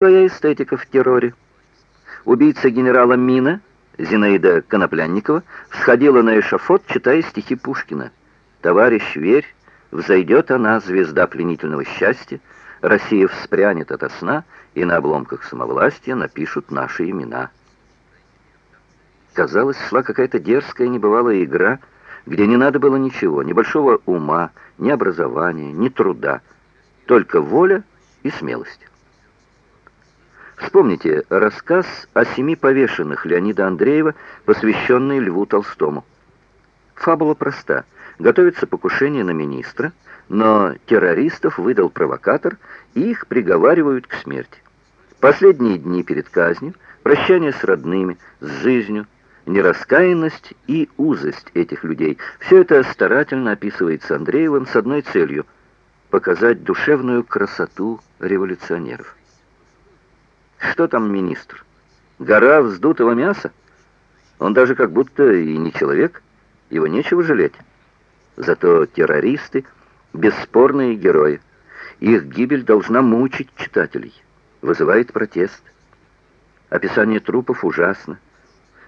своя эстетика в терроре. Убийца генерала Мина, Зинаида Коноплянникова, всходила на эшафот, читая стихи Пушкина. «Товарищ, верь, взойдет она, звезда пленительного счастья, Россия вспрянет ото сна, и на обломках самовластия напишут наши имена». Казалось, шла какая-то дерзкая небывалая игра, где не надо было ничего, ни большого ума, ни образования, ни труда, только воля и смелость. Вспомните рассказ о семи повешенных Леонида Андреева, посвященный Льву Толстому. Фабула проста. Готовится покушение на министра, но террористов выдал провокатор, и их приговаривают к смерти. Последние дни перед казнью, прощание с родными, с жизнью, нераскаянность и узость этих людей. Все это старательно описывается Андреевым с одной целью – показать душевную красоту революционеров. Что там министр? Гора вздутого мяса? Он даже как будто и не человек. Его нечего жалеть. Зато террористы — бесспорные герои. Их гибель должна мучить читателей, вызывает протест. Описание трупов ужасно.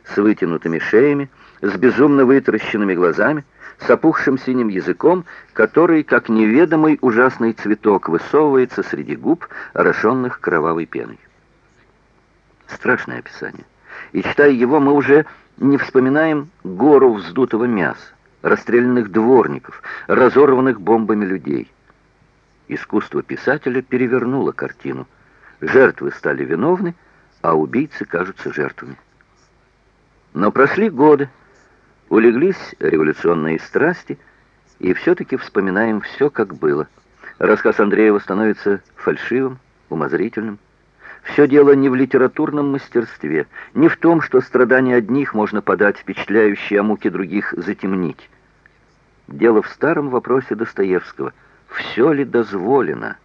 С вытянутыми шеями, с безумно вытаращенными глазами, с опухшим синим языком, который, как неведомый ужасный цветок, высовывается среди губ, орошенных кровавой пеной. Страшное описание. И читая его, мы уже не вспоминаем гору вздутого мяса, расстрелянных дворников, разорванных бомбами людей. Искусство писателя перевернуло картину. Жертвы стали виновны, а убийцы кажутся жертвами. Но прошли годы, улеглись революционные страсти, и все-таки вспоминаем все, как было. Рассказ Андреева становится фальшивым, умозрительным. Все дело не в литературном мастерстве, не в том, что страдания одних можно подать впечатляющие, а муки других затемнить. Дело в старом вопросе Достоевского. Все ли дозволено?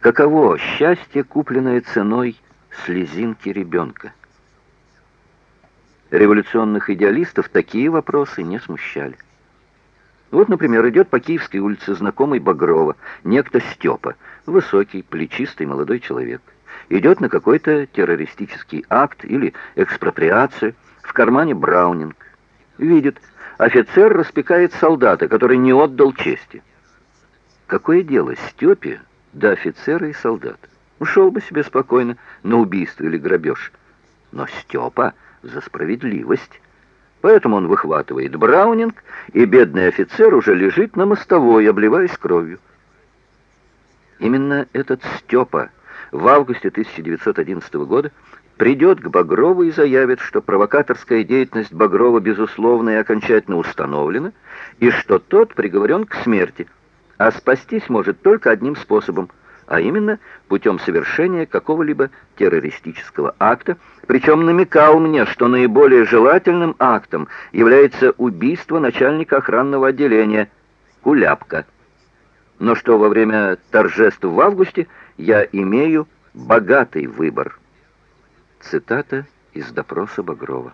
Каково счастье, купленное ценой слезинки ребенка? Революционных идеалистов такие вопросы не смущали. Вот, например, идет по Киевской улице знакомый Багрова, некто Степа, высокий, плечистый молодой человек идет на какой-то террористический акт или экспроприацию, в кармане Браунинг. Видит, офицер распекает солдата, который не отдал чести. Какое дело Степе до офицера и солдата? Ушел бы себе спокойно на убийство или грабеж. Но Степа за справедливость. Поэтому он выхватывает Браунинг, и бедный офицер уже лежит на мостовой, обливаясь кровью. Именно этот Степа в августе 1911 года придет к Багрову и заявит, что провокаторская деятельность Багрова безусловно и окончательно установлена, и что тот приговорен к смерти, а спастись может только одним способом, а именно путем совершения какого-либо террористического акта, причем намекал мне, что наиболее желательным актом является убийство начальника охранного отделения Куляпка. Но что во время торжеств в августе я имею богатый выбор. Цитата из допроса Багрова.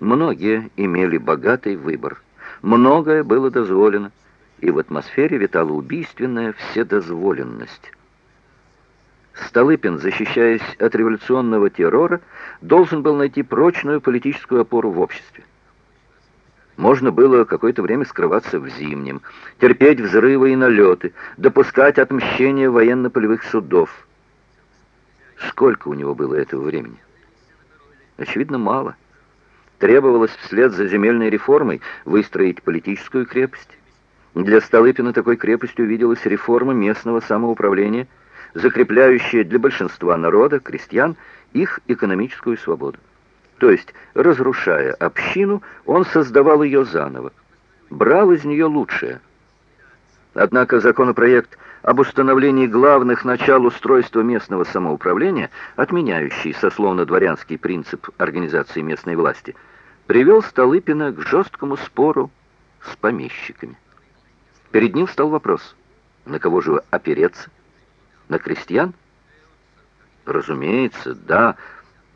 Многие имели богатый выбор. Многое было дозволено, и в атмосфере витала убийственная вседозволенность. Столыпин, защищаясь от революционного террора, должен был найти прочную политическую опору в обществе. Можно было какое-то время скрываться в Зимнем, терпеть взрывы и налеты, допускать отмщение военно-полевых судов. Сколько у него было этого времени? Очевидно, мало. Требовалось вслед за земельной реформой выстроить политическую крепость. Для Столыпина такой крепостью виделась реформа местного самоуправления, закрепляющая для большинства народа, крестьян, их экономическую свободу. То есть, разрушая общину, он создавал ее заново, брал из нее лучшее. Однако законопроект об установлении главных начал устройства местного самоуправления, отменяющий сословно-дворянский принцип организации местной власти, привел Столыпина к жесткому спору с помещиками. Перед ним стал вопрос, на кого же опереться? На крестьян? Разумеется, да,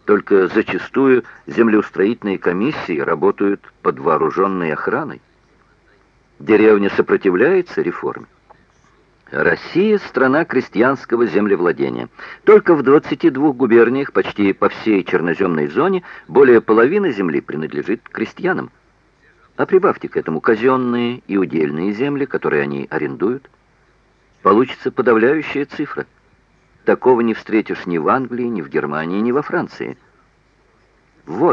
только зачастую землеустроительные комиссии работают под вооруженной охраной. Деревня сопротивляется реформе. Россия – страна крестьянского землевладения. Только в 22 губерниях, почти по всей черноземной зоне, более половины земли принадлежит крестьянам. А прибавьте к этому казенные и удельные земли, которые они арендуют. Получится подавляющая цифра. Такого не встретишь ни в Англии, ни в Германии, ни во Франции. Вот